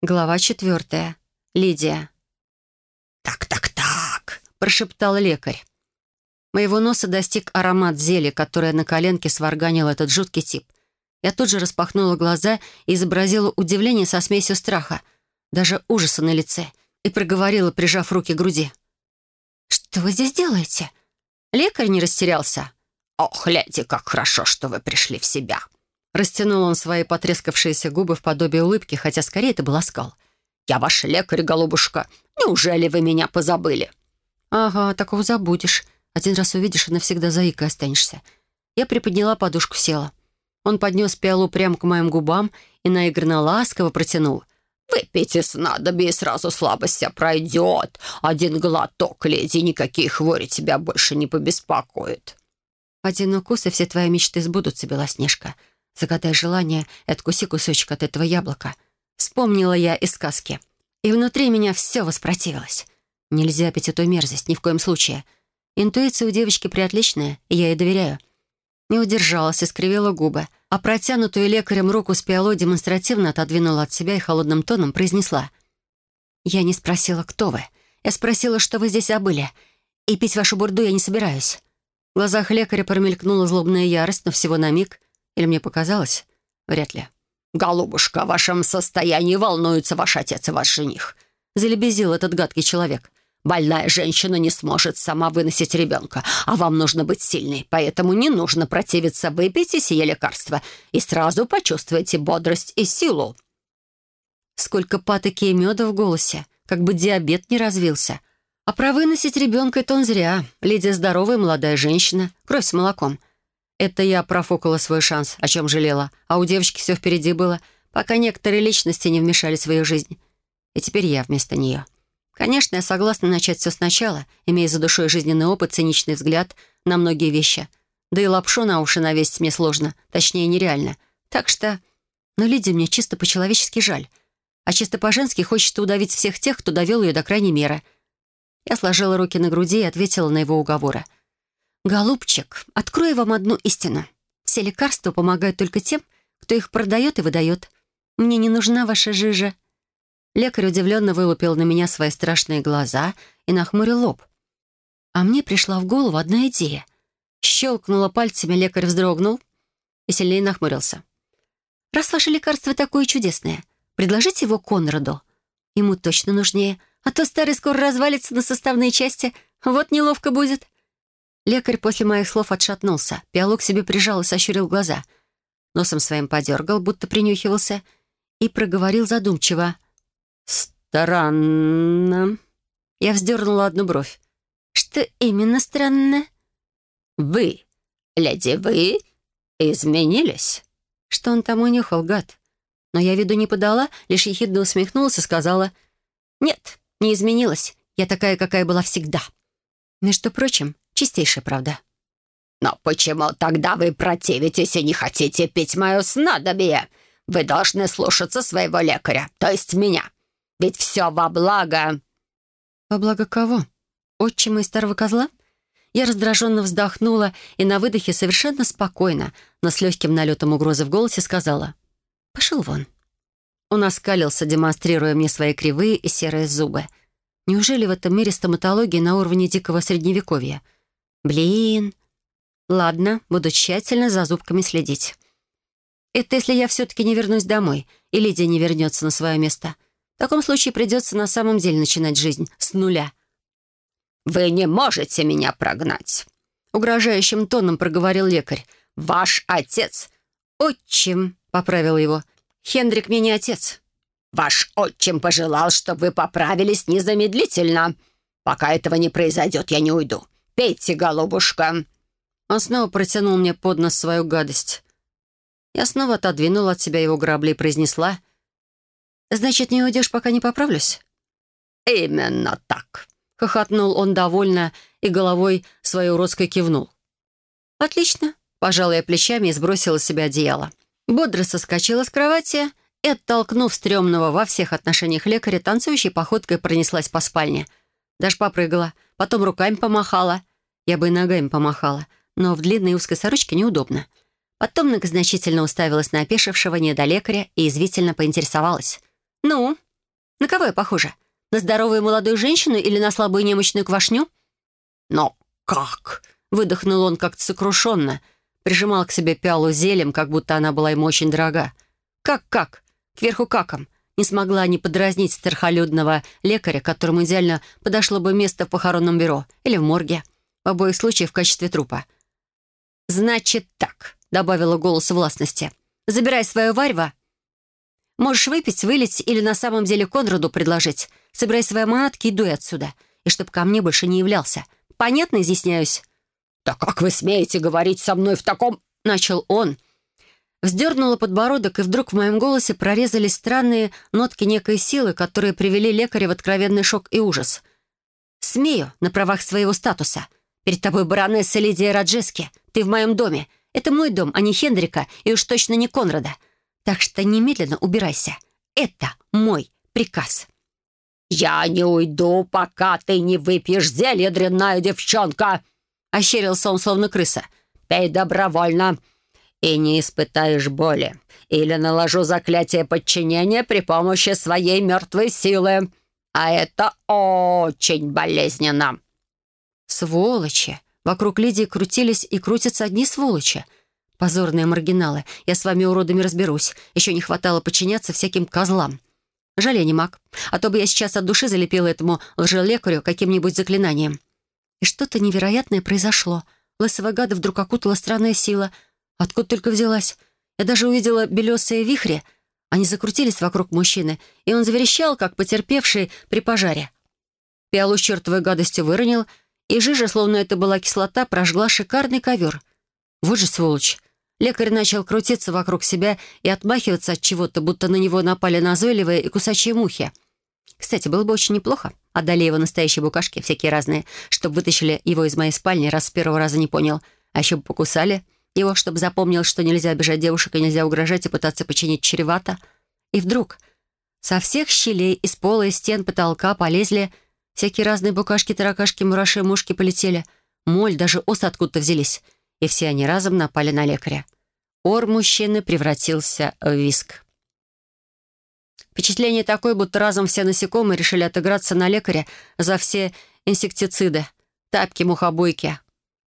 Глава четвертая. Лидия. «Так-так-так», — прошептал лекарь. Моего носа достиг аромат зелья, которое на коленке сварганил этот жуткий тип. Я тут же распахнула глаза и изобразила удивление со смесью страха, даже ужаса на лице, и проговорила, прижав руки к груди. «Что вы здесь делаете?» Лекарь не растерялся. «Ох, леди, как хорошо, что вы пришли в себя!» Растянул он свои потрескавшиеся губы в подобие улыбки, хотя скорее это был оскал. «Я ваш лекарь, голубушка. Неужели вы меня позабыли?» «Ага, такого забудешь. Один раз увидишь и навсегда заикой останешься». Я приподняла подушку, села. Он поднес пиалу прямо к моим губам и наигранно ласково протянул. «Выпейте снадобье, и сразу слабость вся пройдет. Один глоток, леди, никакие хвори тебя больше не побеспокоят». «Один укус, и все твои мечты сбудутся, Белоснежка. Загадай желание и откуси кусочек от этого яблока. Вспомнила я из сказки. И внутри меня все воспротивилось. Нельзя пить эту мерзость, ни в коем случае. Интуиция у девочки приотличная, и я ей доверяю. Не удержалась и скривила губы, а протянутую лекарем руку с пиалой демонстративно отодвинула от себя и холодным тоном произнесла. «Я не спросила, кто вы. Я спросила, что вы здесь забыли. И пить вашу бурду я не собираюсь». В глазах лекаря промелькнула злобная ярость, но всего на миг — или мне показалось? Вряд ли. «Голубушка, о вашем состоянии волнуется ваш отец и ваш жених», — залебезил этот гадкий человек. «Больная женщина не сможет сама выносить ребенка, а вам нужно быть сильной, поэтому не нужно противиться. Выпейте сие лекарство и сразу почувствуйте бодрость и силу». Сколько патоки и меда в голосе, как бы диабет не развился. А про выносить ребенка это он зря. Лидия здоровая молодая женщина, кровь с молоком. Это я профукала свой шанс, о чем жалела. А у девочки все впереди было, пока некоторые личности не вмешались в ее жизнь. И теперь я вместо нее. Конечно, я согласна начать все сначала, имея за душой жизненный опыт, циничный взгляд на многие вещи. Да и лапшу на уши навесить мне сложно, точнее, нереально. Так что... Но Лидии мне чисто по-человечески жаль. А чисто по-женски хочется удавить всех тех, кто довел ее до крайней меры. Я сложила руки на груди и ответила на его уговоры. «Голубчик, открою вам одну истину. Все лекарства помогают только тем, кто их продает и выдает. Мне не нужна ваша жижа». Лекарь удивленно вылупил на меня свои страшные глаза и нахмурил лоб. А мне пришла в голову одна идея. Щелкнула пальцами, лекарь вздрогнул и сильнее нахмурился. «Раз ваше лекарство такое чудесное, предложите его Конраду. Ему точно нужнее, а то старый скоро развалится на составные части, вот неловко будет». Лекарь после моих слов отшатнулся, пиалу к себе прижал и сощурил глаза. Носом своим подергал, будто принюхивался, и проговорил задумчиво. «Странно». Я вздернула одну бровь. «Что именно странно?» «Вы, леди, вы изменились?» Что он там унюхал, гад? Но я виду не подала, лишь ехидно усмехнулась и сказала. «Нет, не изменилась. Я такая, какая была всегда». Между прочим, Чистейшая правда. «Но почему тогда вы противитесь и не хотите пить мое снадобье? Вы должны слушаться своего лекаря, то есть меня. Ведь все во благо...» «Во благо кого? Отчима и старого козла?» Я раздраженно вздохнула и на выдохе совершенно спокойно, но с легким налетом угрозы в голосе сказала «Пошел вон». Он оскалился, демонстрируя мне свои кривые и серые зубы. Неужели в этом мире стоматология на уровне дикого средневековья — Блин. Ладно, буду тщательно за зубками следить. Это если я все-таки не вернусь домой, и Лидия не вернется на свое место. В таком случае придется на самом деле начинать жизнь с нуля. «Вы не можете меня прогнать», — угрожающим тоном проговорил лекарь. «Ваш отец...» «Отчим», — поправил его. «Хендрик мне не отец». «Ваш отчим пожелал, чтобы вы поправились незамедлительно. Пока этого не произойдет, я не уйду. Пейте, голубушка!» Он снова протянул мне под нос свою гадость. Я снова отодвинула от себя его грабли и произнесла. «Значит, не уйдешь, пока не поправлюсь?» «Именно так!» — хохотнул он довольно и головой своей уродской кивнул. «Отлично!» — пожала я плечами и сбросила с себя одеяло. Бодро соскочила с кровати и, оттолкнув стрёмного во всех отношениях лекаря, танцующей походкой пронеслась по спальне. Даже попрыгала, потом руками помахала. Я бы и ногами помахала, но в длинной узкой сорочке неудобно. Потом многозначительно уставилась на опешившего недолекаря и извительно поинтересовалась. «Ну, На кого я похожа? На здоровую молодую женщину или на слабую немощную квашню?» «Но как?» — выдохнул он как-то сокрушенно. Прижимал к себе пиалу зелем, как будто она была ему очень дорога. «Как-как? Кверху каком?» Не смогла не подразнить страхолюдного лекаря, которому идеально подошло бы место в похоронном бюро или в морге. В обоих случаях в качестве трупа. «Значит так», — добавила голос властности. «Забирай свое варьво. Можешь выпить, вылить или на самом деле Конраду предложить. Собирай свои манатки и дуй отсюда. И чтоб ко мне больше не являлся. Понятно изъясняюсь?» «Да как вы смеете говорить со мной в таком...» — начал он. Вздернула подбородок, и вдруг в моем голосе прорезались странные нотки некой силы, которые привели лекаря в откровенный шок и ужас. «Смею, на правах своего статуса. Перед тобой баронесса Лидия Раджески. Ты в моем доме. Это мой дом, а не Хендрика, и уж точно не Конрада. Так что немедленно убирайся. Это мой приказ». «Я не уйду, пока ты не выпьешь зелье, дрянная девчонка!» — ощерился он, словно крыса. «Пей добровольно и не испытаешь боли. Или наложу заклятие подчинения при помощи своей мертвой силы. А это очень болезненно». «Сволочи!» Вокруг Лидии крутились и крутятся одни сволочи. Позорные маргиналы. Я с вами, уродами, разберусь. Еще не хватало подчиняться всяким козлам. Жаль, я не маг. А то бы я сейчас от души залепила этому лжелекарю каким-нибудь заклинанием. И что-то невероятное произошло. Лысого гада вдруг окутала странная сила. Откуда только взялась? Я даже увидела белесые вихри. Они закрутились вокруг мужчины, и он заверещал, как потерпевший при пожаре. Пиалу с чертовой гадостью выронил — и жижа, словно это была кислота, прожгла шикарный ковер. Вот же сволочь. Лекарь начал крутиться вокруг себя и отмахиваться от чего-то, будто на него напали назойливые и кусачие мухи. Кстати, было бы очень неплохо. Отдали его настоящие букашки, всякие разные, чтобы вытащили его из моей спальни, раз с первого раза не понял. А еще бы покусали его, чтобы запомнил, что нельзя обижать девушек и нельзя угрожать и пытаться починить чревато. И вдруг со всех щелей из пола и стен потолка полезли Всякие разные букашки, таракашки, мураши, мушки полетели. Моль, даже осы откуда-то взялись. И все они разом напали на лекаря. Ор мужчины превратился в виск. Впечатление такое, будто разом все насекомые решили отыграться на лекаря за все инсектициды, тапки, мухобойки.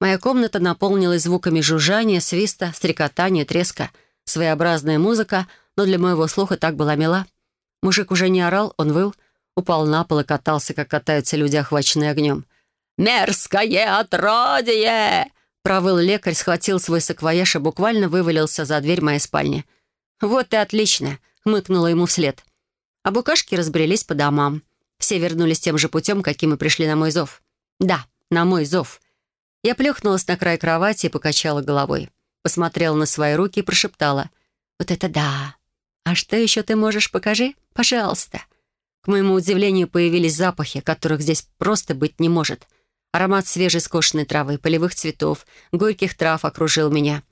Моя комната наполнилась звуками жужжания, свиста, стрекотания, треска. Своеобразная музыка, но для моего слуха так была мила. Мужик уже не орал, он выл — упал на пол и катался, как катаются люди, охваченные огнем. «Мерзкое отродье!» Провыл лекарь, схватил свой саквояж и буквально вывалился за дверь моей спальни. «Вот и отлично!» — хмыкнула ему вслед. А букашки разбрелись по домам. Все вернулись тем же путем, каким и пришли на мой зов. Да, на мой зов. Я плюхнулась на край кровати и покачала головой. Посмотрела на свои руки и прошептала. «Вот это да! А что еще ты можешь? Покажи, пожалуйста!» К моему удивлению, появились запахи, которых здесь просто быть не может. Аромат свежей скошенной травы, полевых цветов, горьких трав окружил меня.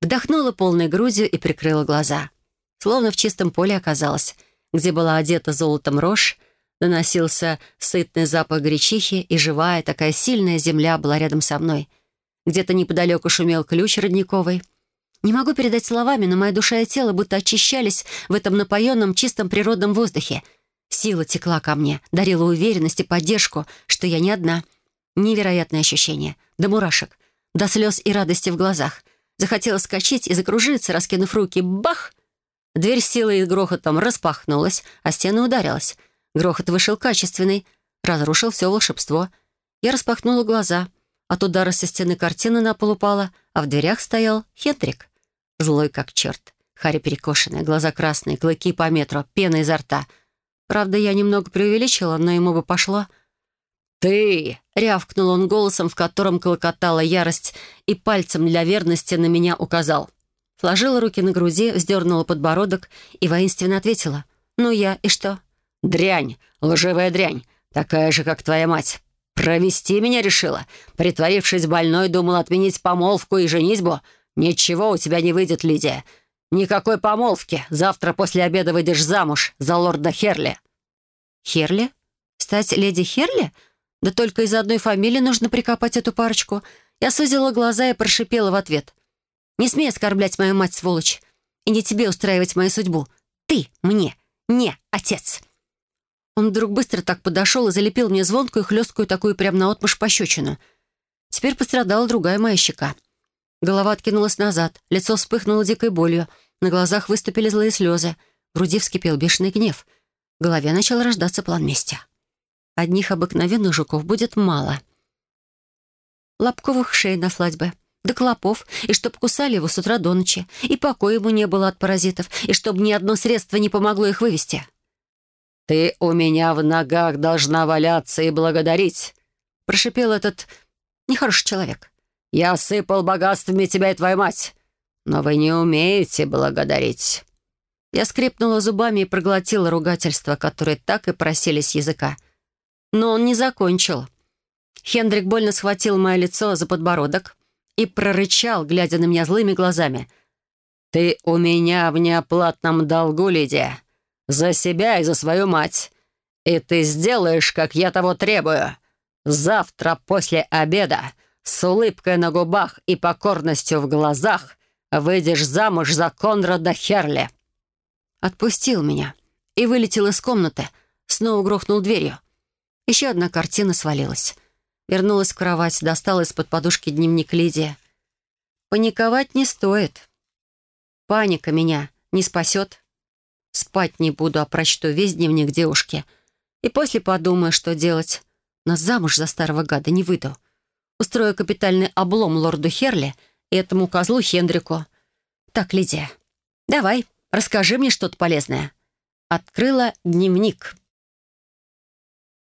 Вдохнула полной грудью и прикрыла глаза. Словно в чистом поле оказалась, где была одета золотом рожь, доносился сытный запах гречихи, и живая такая сильная земля была рядом со мной. Где-то неподалеку шумел ключ родниковый. Не могу передать словами, но моя душа и тело будто очищались в этом напоенном чистом природном воздухе — Сила текла ко мне, дарила уверенность и поддержку, что я не одна. Невероятное ощущение. До мурашек. До слез и радости в глазах. Захотела скачать и закружиться, раскинув руки. Бах! Дверь силой и грохотом распахнулась, а стена ударилась. Грохот вышел качественный. Разрушил все волшебство. Я распахнула глаза. От удара со стены картины на пол упала, а в дверях стоял Хендрик. Злой как черт. Харя перекошенная, глаза красные, клыки по метру, пена изо рта — Правда, я немного преувеличила, но ему бы пошло. «Ты!» — рявкнул он голосом, в котором клокотала ярость, и пальцем для верности на меня указал. Сложила руки на груди, вздернула подбородок и воинственно ответила. «Ну я, и что?» «Дрянь, лживая дрянь, такая же, как твоя мать. Провести меня решила. Притворившись больной, думала отменить помолвку и женитьбу. Ничего у тебя не выйдет, Лидия. «Никакой помолвки. Завтра после обеда выйдешь замуж за лорда Херли». «Херли? Стать леди Херли? Да только из одной фамилии нужно прикопать эту парочку». Я сузила глаза и прошипела в ответ. «Не смей оскорблять мою мать, сволочь, и не тебе устраивать мою судьбу. Ты мне не отец». Он вдруг быстро так подошел и залепил мне звонкую, хлесткую такую прям наотмашь пощечину. Теперь пострадала другая моя щека. Голова откинулась назад, лицо вспыхнуло дикой болью, на глазах выступили злые слезы, в груди вскипел бешеный гнев. В голове начал рождаться план мести. Одних обыкновенных жуков будет мало. Лобковых шеи на свадьбе, да клопов, и чтоб кусали его с утра до ночи, и покоя ему не было от паразитов, и чтобы ни одно средство не помогло их вывести. «Ты у меня в ногах должна валяться и благодарить», — прошипел этот нехороший человек. «Я сыпал богатствами тебя и твою мать, но вы не умеете благодарить». Я скрипнула зубами и проглотила ругательства, которые так и просили с языка. Но он не закончил. Хендрик больно схватил мое лицо за подбородок и прорычал, глядя на меня злыми глазами. «Ты у меня в неоплатном долгу, Лидия. За себя и за свою мать. И ты сделаешь, как я того требую. Завтра после обеда с улыбкой на губах и покорностью в глазах выйдешь замуж за Конрада Херли». Отпустил меня и вылетел из комнаты, снова грохнул дверью. Еще одна картина свалилась. Вернулась в кровать, достала из-под подушки дневник Лидии. Паниковать не стоит. Паника меня не спасет. Спать не буду, а прочту весь дневник девушки. И после подумаю, что делать. Но замуж за старого гада не выйду. Устрою капитальный облом лорду Херли и этому козлу Хендрику. Так, Лидия, давай, расскажи мне что-то полезное. Открыла дневник.